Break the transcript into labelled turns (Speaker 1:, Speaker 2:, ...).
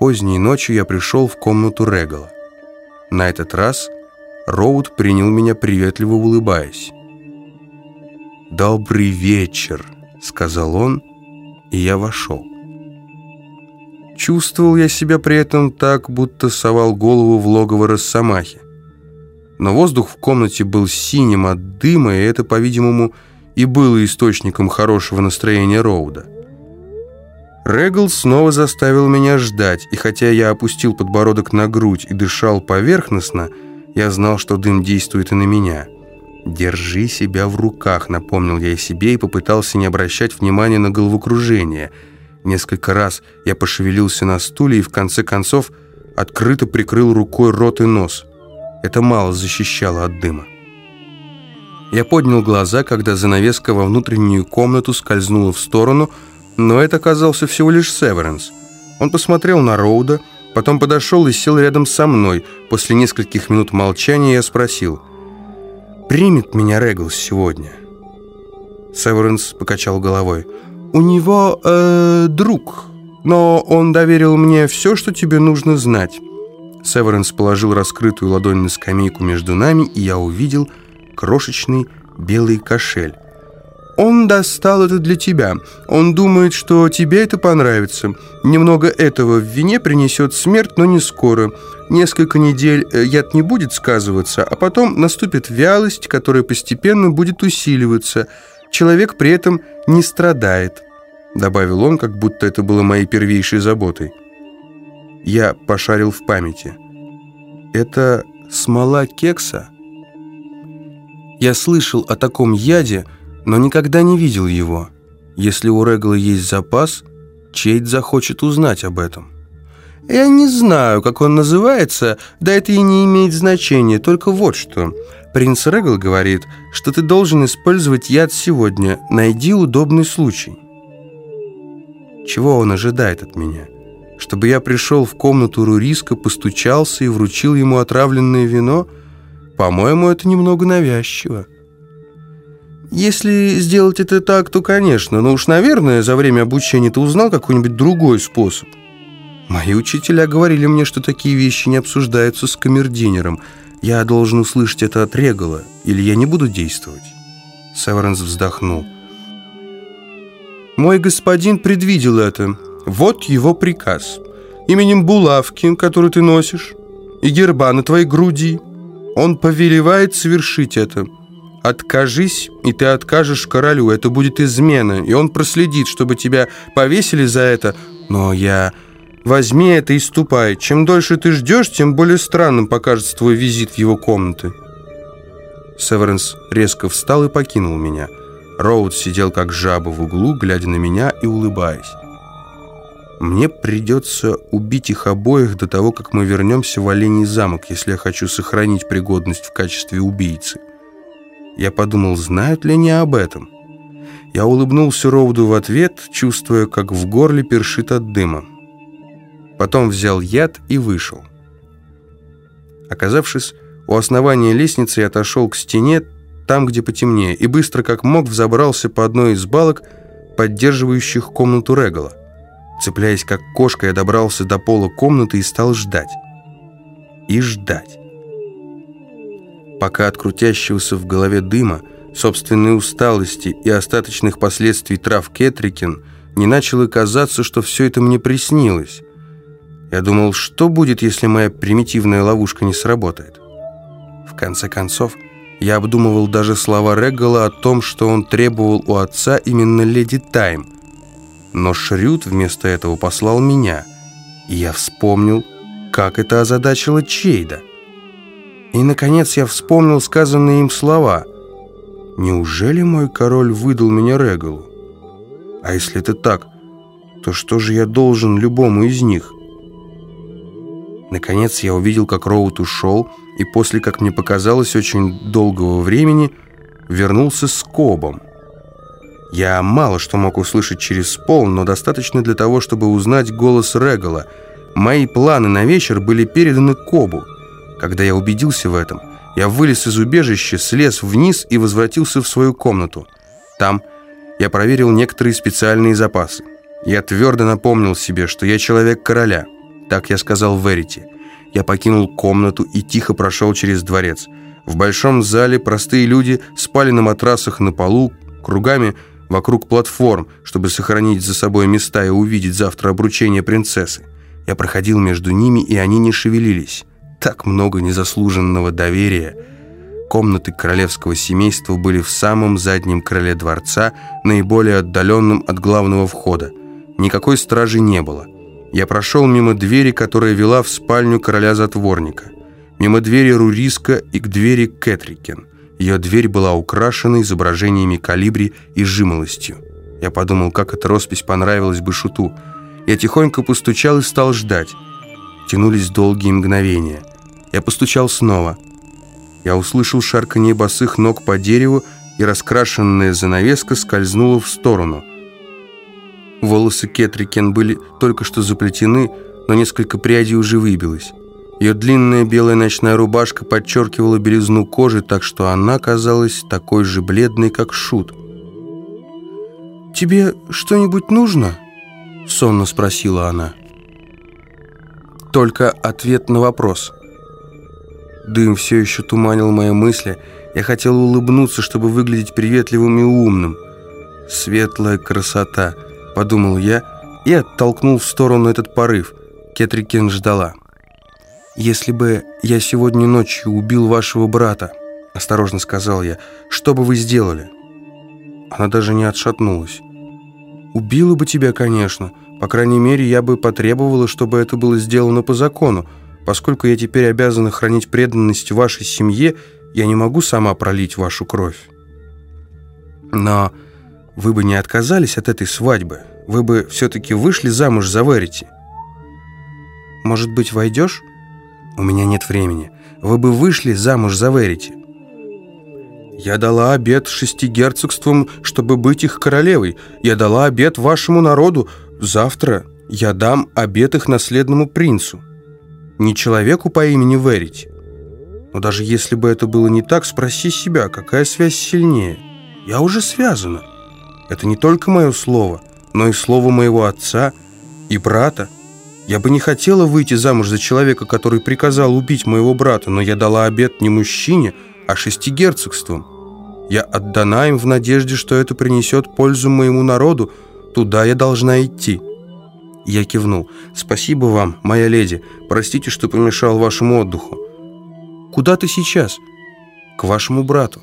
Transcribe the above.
Speaker 1: Поздней ночью я пришел в комнату Регала. На этот раз Роуд принял меня, приветливо улыбаясь. «Добрый вечер», — сказал он, и я вошел. Чувствовал я себя при этом так, будто совал голову в логово Росомахи. Но воздух в комнате был синим от дыма, и это, по-видимому, и было источником хорошего настроения Роуда. Регл снова заставил меня ждать, и хотя я опустил подбородок на грудь и дышал поверхностно, я знал, что дым действует и на меня. «Держи себя в руках», — напомнил я себе и попытался не обращать внимания на головокружение. Несколько раз я пошевелился на стуле и в конце концов открыто прикрыл рукой рот и нос. Это мало защищало от дыма. Я поднял глаза, когда занавеска во внутреннюю комнату скользнула в сторону, но это оказался всего лишь Северенс. Он посмотрел на Роуда, потом подошел и сел рядом со мной. После нескольких минут молчания я спросил, «Примет меня Реглс сегодня?» Северенс покачал головой. «У него э, друг, но он доверил мне все, что тебе нужно знать». Северенс положил раскрытую ладонь на скамейку между нами, и я увидел крошечный белый кошель. «Он достал это для тебя. Он думает, что тебе это понравится. Немного этого в вине принесет смерть, но не скоро. Несколько недель э, яд не будет сказываться, а потом наступит вялость, которая постепенно будет усиливаться. Человек при этом не страдает», — добавил он, как будто это было моей первейшей заботой. Я пошарил в памяти. Это смола кекса? Я слышал о таком яде, но никогда не видел его. Если у Регла есть запас, Чейд захочет узнать об этом. Я не знаю, как он называется, да это и не имеет значения, только вот что. Принц Регл говорит, что ты должен использовать яд сегодня. Найди удобный случай. Чего он ожидает от меня? чтобы я пришел в комнату Руриска, постучался и вручил ему отравленное вино, по-моему, это немного навязчиво. Если сделать это так, то, конечно, но уж, наверное, за время обучения ты узнал какой-нибудь другой способ. Мои учителя говорили мне, что такие вещи не обсуждаются с камердинером. Я должен услышать это от Регала, или я не буду действовать. Северенс вздохнул. «Мой господин предвидел это». Вот его приказ. Именем булавки, которую ты носишь, и герба на твоей груди. Он повелевает совершить это. Откажись, и ты откажешь королю. Это будет измена, и он проследит, чтобы тебя повесили за это. Но я... Возьми это и ступай. Чем дольше ты ждешь, тем более странным покажется твой визит в его комнаты. Северенс резко встал и покинул меня. Роуд сидел как жаба в углу, глядя на меня и улыбаясь. Мне придется убить их обоих до того, как мы вернемся в Оленей замок, если я хочу сохранить пригодность в качестве убийцы. Я подумал, знают ли они об этом? Я улыбнулся Роуду в ответ, чувствуя, как в горле першит от дыма. Потом взял яд и вышел. Оказавшись у основания лестницы, я отошел к стене, там, где потемнее, и быстро, как мог, взобрался по одной из балок, поддерживающих комнату Регала. Цепляясь как кошка, я добрался до пола комнаты и стал ждать. И ждать. Пока от крутящегося в голове дыма, собственной усталости и остаточных последствий трав Кетрикен не начало казаться, что все это мне приснилось. Я думал, что будет, если моя примитивная ловушка не сработает. В конце концов, я обдумывал даже слова Регала о том, что он требовал у отца именно леди Тайм – но Шрюд вместо этого послал меня, и я вспомнил, как это озадачило Чейда. И, наконец, я вспомнил сказанные им слова. «Неужели мой король выдал меня Регалу? А если это так, то что же я должен любому из них?» Наконец я увидел, как Роуд ушел, и после, как мне показалось, очень долгого времени вернулся с Кобом. Я мало что мог услышать через пол, но достаточно для того, чтобы узнать голос Регала. Мои планы на вечер были переданы Кобу. Когда я убедился в этом, я вылез из убежища, слез вниз и возвратился в свою комнату. Там я проверил некоторые специальные запасы. Я твердо напомнил себе, что я человек короля. Так я сказал Верите. Я покинул комнату и тихо прошел через дворец. В большом зале простые люди спали на матрасах на полу, кругами вокруг платформ, чтобы сохранить за собой места и увидеть завтра обручение принцессы. Я проходил между ними, и они не шевелились. Так много незаслуженного доверия. Комнаты королевского семейства были в самом заднем крыле дворца, наиболее отдаленном от главного входа. Никакой стражи не было. Я прошел мимо двери, которая вела в спальню короля-затворника. Мимо двери Руриска и к двери Кэтрикен. Ее дверь была украшена изображениями калибри и жимолостью. Я подумал, как эта роспись понравилась бы Шуту. Я тихонько постучал и стал ждать. Тянулись долгие мгновения. Я постучал снова. Я услышал шарканье босых ног по дереву, и раскрашенная занавеска скользнула в сторону. Волосы Кетрикен были только что заплетены, но несколько прядей уже выбилось. Ее длинная белая ночная рубашка подчеркивала белизну кожи, так что она казалась такой же бледной, как шут. «Тебе что-нибудь нужно?» — сонно спросила она. Только ответ на вопрос. Дым все еще туманил мои мысли. Я хотел улыбнуться, чтобы выглядеть приветливым и умным. «Светлая красота», — подумал я и оттолкнул в сторону этот порыв. Кетрикен ждала. «Если бы я сегодня ночью убил вашего брата», — осторожно сказал я, — «что бы вы сделали?» Она даже не отшатнулась. «Убила бы тебя, конечно. По крайней мере, я бы потребовала, чтобы это было сделано по закону. Поскольку я теперь обязана хранить преданность вашей семье, я не могу сама пролить вашу кровь. Но вы бы не отказались от этой свадьбы. Вы бы все-таки вышли замуж за Верити. Может быть, войдешь?» «У меня нет времени. Вы бы вышли замуж за Верити». «Я дала обет шести герцогствам, чтобы быть их королевой. Я дала обет вашему народу. Завтра я дам обет их наследному принцу. Не человеку по имени Верити. Но даже если бы это было не так, спроси себя, какая связь сильнее. Я уже связана. Это не только мое слово, но и слово моего отца и брата. Я бы не хотела выйти замуж за человека, который приказал убить моего брата, но я дала обет не мужчине, а шести герцогствам. Я отдана им в надежде, что это принесет пользу моему народу. Туда я должна идти». Я кивнул. «Спасибо вам, моя леди. Простите, что помешал вашему отдыху». «Куда ты сейчас?» «К вашему брату».